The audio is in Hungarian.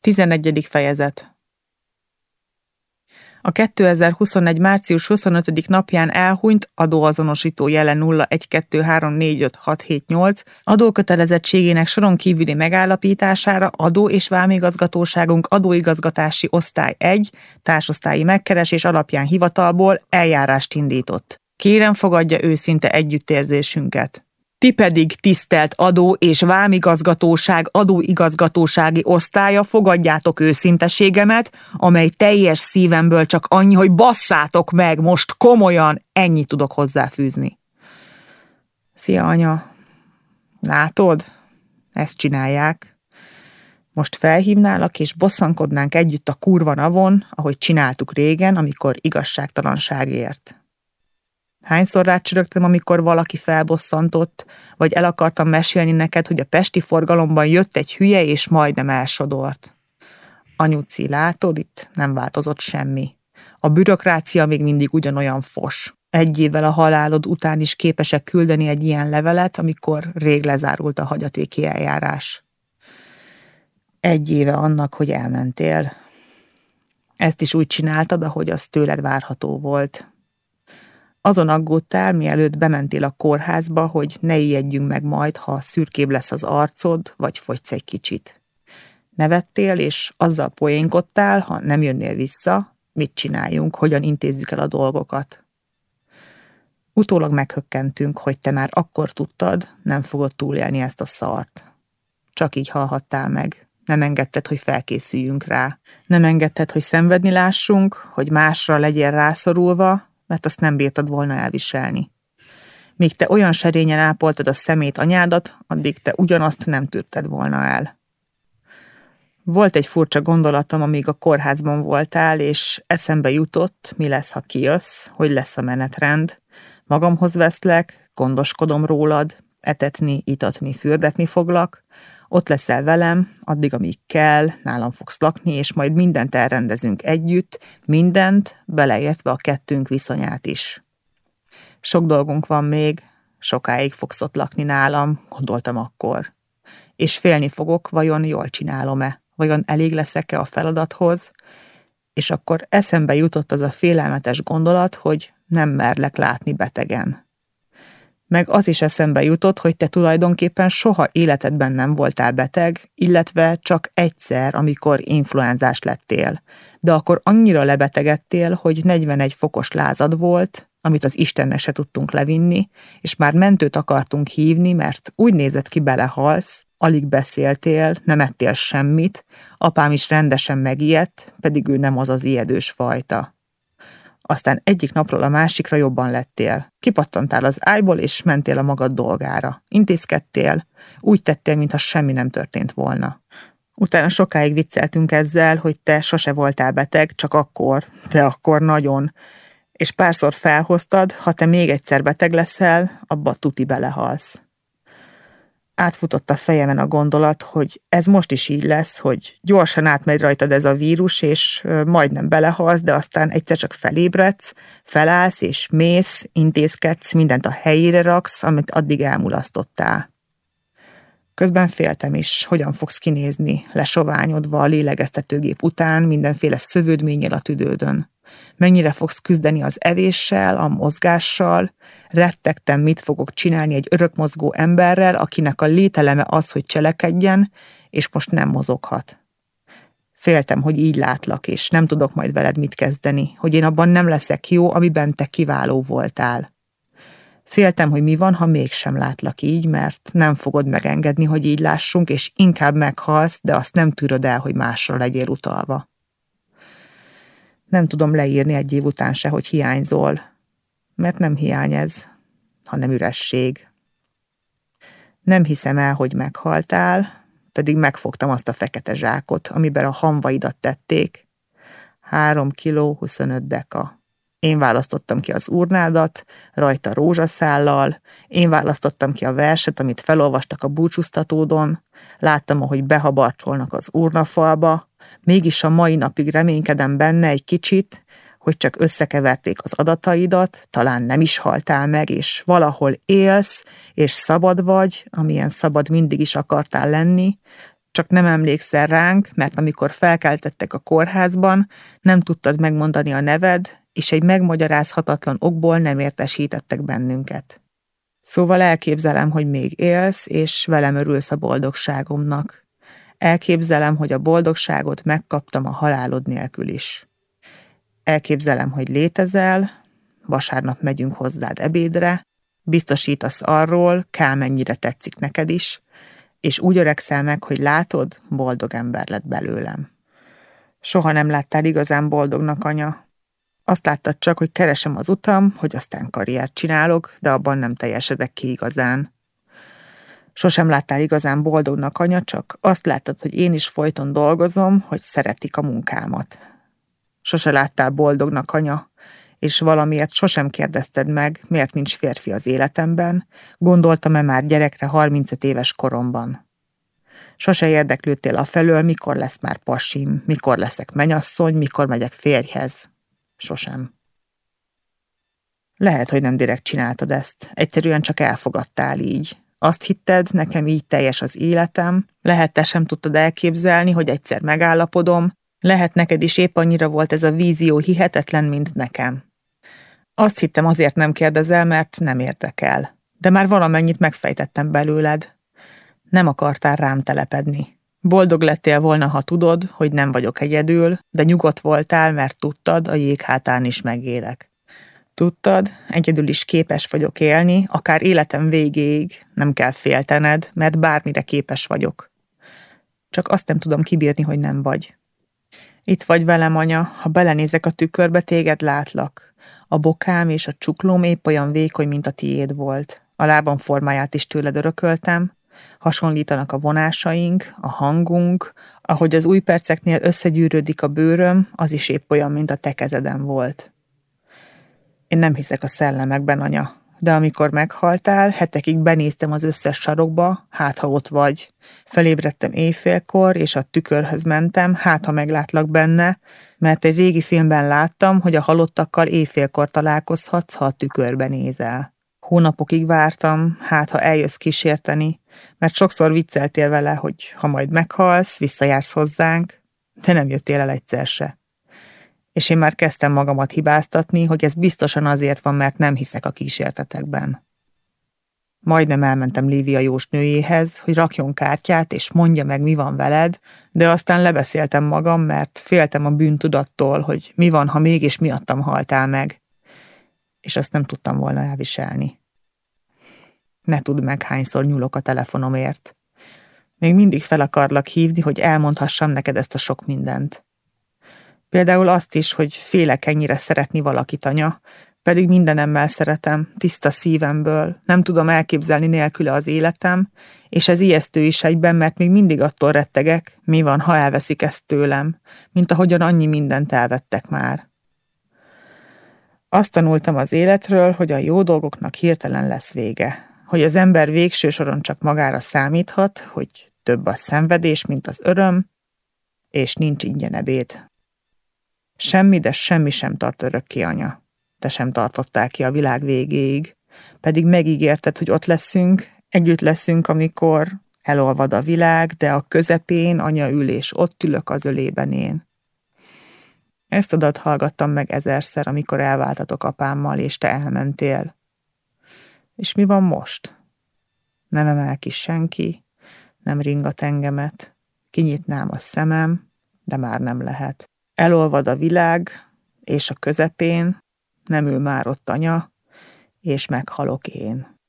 11. fejezet a 2021. március 25. napján elhunyt adóazonosító jele 0123456778 adókötelezettségének soron kívüli megállapítására adó és vámigazgatóságunk adóigazgatási osztály 1 társosztályi megkeresés alapján hivatalból eljárást indított. Kérem fogadja őszinte együttérzésünket. Ti pedig tisztelt adó és vámigazgatóság adóigazgatósági osztálya fogadjátok őszinteségemet, amely teljes szívemből csak annyi, hogy basszátok meg most komolyan, ennyit tudok hozzáfűzni. Szia, anya! Látod? Ezt csinálják. Most felhívnálak, és bosszankodnánk együtt a kurva navon, ahogy csináltuk régen, amikor igazságtalanságért. Hányszor rácsörögtem, amikor valaki felbosszantott, vagy el akartam mesélni neked, hogy a pesti forgalomban jött egy hülye, és majdnem elsodort. Anyuci, látod, itt nem változott semmi. A bürokrácia még mindig ugyanolyan fos. Egy évvel a halálod után is képesek küldeni egy ilyen levelet, amikor rég lezárult a hagyatéki eljárás. Egy éve annak, hogy elmentél. Ezt is úgy csináltad, ahogy az tőled várható volt. Azon aggódtál, mielőtt bementél a kórházba, hogy ne ijedjünk meg majd, ha szürkébb lesz az arcod, vagy fogysz egy kicsit. Nevettél, és azzal poénkodtál, ha nem jönnél vissza, mit csináljunk, hogyan intézzük el a dolgokat. Utólag meghökkentünk, hogy te már akkor tudtad, nem fogod túlélni ezt a szart. Csak így hallhattál meg. Nem engedted, hogy felkészüljünk rá. Nem engedted, hogy szenvedni lássunk, hogy másra legyél rászorulva, mert azt nem bírtad volna elviselni. Míg te olyan serényen ápoltad a szemét anyádat, addig te ugyanazt nem tűrted volna el. Volt egy furcsa gondolatom, amíg a kórházban voltál, és eszembe jutott, mi lesz, ha kijössz, hogy lesz a menetrend. Magamhoz veszlek, gondoskodom rólad, etetni, itatni, fürdetni foglak, ott leszel velem, addig, amíg kell, nálam fogsz lakni, és majd mindent elrendezünk együtt, mindent, beleértve a kettőnk viszonyát is. Sok dolgunk van még, sokáig fogsz ott lakni nálam, gondoltam akkor. És félni fogok, vajon jól csinálom-e, vajon elég leszek-e a feladathoz, és akkor eszembe jutott az a félelmetes gondolat, hogy nem merlek látni betegen meg az is eszembe jutott, hogy te tulajdonképpen soha életedben nem voltál beteg, illetve csak egyszer, amikor influenzás lettél. De akkor annyira lebetegedtél, hogy 41 fokos lázad volt, amit az Istennek se tudtunk levinni, és már mentőt akartunk hívni, mert úgy nézett ki belehalsz, alig beszéltél, nem ettél semmit, apám is rendesen megijedt, pedig ő nem az az ijedős fajta aztán egyik napról a másikra jobban lettél. Kipattantál az ájból, és mentél a magad dolgára. Intézkedtél, úgy tettél, mintha semmi nem történt volna. Utána sokáig vicceltünk ezzel, hogy te sose voltál beteg, csak akkor, de akkor nagyon. És párszor felhoztad, ha te még egyszer beteg leszel, abba tuti belehalsz átfutott a fejemen a gondolat, hogy ez most is így lesz, hogy gyorsan átmegy rajtad ez a vírus, és majdnem belehalsz, de aztán egyszer csak felébredsz, felállsz és mész, intézkedsz, mindent a helyére raksz, amit addig elmulasztottál. Közben féltem is, hogyan fogsz kinézni, lesoványodva a lélegeztetőgép után, mindenféle szövődménnyel a tüdődön mennyire fogsz küzdeni az evéssel, a mozgással, rettegtem, mit fogok csinálni egy örökmozgó emberrel, akinek a lételeme az, hogy cselekedjen, és most nem mozoghat. Féltem, hogy így látlak, és nem tudok majd veled mit kezdeni, hogy én abban nem leszek jó, amiben te kiváló voltál. Féltem, hogy mi van, ha mégsem látlak így, mert nem fogod megengedni, hogy így lássunk, és inkább meghalsz, de azt nem tűröd el, hogy másra legyél utalva. Nem tudom leírni egy év után se, hogy hiányzol, mert nem hiány ez, hanem üresség. Nem hiszem el, hogy meghaltál, pedig megfogtam azt a fekete zsákot, amiben a hamvaidat tették. Három kiló, 25 deka. Én választottam ki az urnádat, rajta rózsaszállal, én választottam ki a verset, amit felolvastak a búcsúztatódon, láttam, ahogy behabarcsolnak az urnafalba, mégis a mai napig reménykedem benne egy kicsit, hogy csak összekeverték az adataidat, talán nem is haltál meg, és valahol élsz, és szabad vagy, amilyen szabad mindig is akartál lenni, Csak nem emlékszel ránk, mert amikor felkeltettek a kórházban, nem tudtad megmondani a neved, és egy megmagyarázhatatlan okból nem értesítettek bennünket. Szóval elképzelem, hogy még élsz, és velem örülsz a boldogságomnak. Elképzelem, hogy a boldogságot megkaptam a halálod nélkül is. Elképzelem, hogy létezel, vasárnap megyünk hozzád ebédre, biztosítasz arról, kell mennyire tetszik neked is, és úgy öregszel meg, hogy látod, boldog ember lett belőlem. Soha nem láttál igazán boldognak, anya. Azt láttad csak, hogy keresem az utam, hogy aztán karriert csinálok, de abban nem teljesedek ki igazán. Sosem láttál igazán boldognak, anya, csak azt láttad, hogy én is folyton dolgozom, hogy szeretik a munkámat. Sose láttál boldognak, anya, és valamiért sosem kérdezted meg, miért nincs férfi az életemben, gondoltam-e már gyerekre 35 éves koromban. Sose érdeklődtél a felől, mikor lesz már pasim, mikor leszek menyasszony, mikor megyek férjhez. Sosem. Lehet, hogy nem direkt csináltad ezt, egyszerűen csak elfogadtál így. Azt hitted, nekem így teljes az életem, lehet te sem tudtad elképzelni, hogy egyszer megállapodom, lehet neked is épp annyira volt ez a vízió hihetetlen, mint nekem. Azt hittem azért nem kérdezel, mert nem érdekel. De már valamennyit megfejtettem belőled. Nem akartál rám telepedni. Boldog lettél volna, ha tudod, hogy nem vagyok egyedül, de nyugodt voltál, mert tudtad, a jéghátán is megélek. Tudtad, egyedül is képes vagyok élni, akár életem végéig, nem kell féltened, mert bármire képes vagyok. Csak azt nem tudom kibírni, hogy nem vagy. Itt vagy velem, anya, ha belenézek a tükörbe, téged látlak. A bokám és a csuklóm épp olyan vékony, mint a tiéd volt. A lábam formáját is tőled örököltem. Hasonlítanak a vonásaink, a hangunk, ahogy az új perceknél összegyűrődik a bőröm, az is épp olyan, mint a te kezeden volt. Én nem hiszek a szellemekben, anya, de amikor meghaltál, hetekig benéztem az összes sarokba, hát ha ott vagy. Felébredtem éjfélkor, és a tükörhöz mentem, hát ha meglátlak benne, mert egy régi filmben láttam, hogy a halottakkal éjfélkor találkozhatsz, ha a tükörbe nézel. Hónapokig vártam, hát ha eljössz kísérteni, mert sokszor vicceltél vele, hogy ha majd meghalsz, visszajársz hozzánk, de nem jöttél el egyszer se és én már kezdtem magamat hibáztatni, hogy ez biztosan azért van, mert nem hiszek a kísértetekben. Majdnem elmentem Lívia jósnőjéhez, hogy rakjon kártyát, és mondja meg, mi van veled, de aztán lebeszéltem magam, mert féltem a bűntudattól, hogy mi van, ha mégis miattam haltál meg. És azt nem tudtam volna elviselni. Ne tudd meg, hányszor nyúlok a telefonomért. Még mindig fel akarlak hívni, hogy elmondhassam neked ezt a sok mindent. Például azt is, hogy félek ennyire szeretni valakit, anya, pedig mindenemmel szeretem, tiszta szívemből, nem tudom elképzelni nélküle az életem, és ez ijesztő is egyben, mert még mindig attól rettegek, mi van, ha elveszik ezt tőlem, mint ahogyan annyi mindent elvettek már. Azt tanultam az életről, hogy a jó dolgoknak hirtelen lesz vége, hogy az ember végső soron csak magára számíthat, hogy több a szenvedés, mint az öröm, és nincs ingyen ebéd. Semmi, de semmi sem tart örökké, anya. Te sem tartottál ki a világ végéig. Pedig megígérted, hogy ott leszünk, együtt leszünk, amikor elolvad a világ, de a közepén anya ül, és ott ülök az ölében én. Ezt adat hallgattam meg ezerszer, amikor elváltatok apámmal, és te elmentél. És mi van most? Nem emel ki senki, nem ringat engemet, kinyitnám a szemem, de már nem lehet. Elolvad a világ, és a közepén nem ül már ott anya, és meghalok én.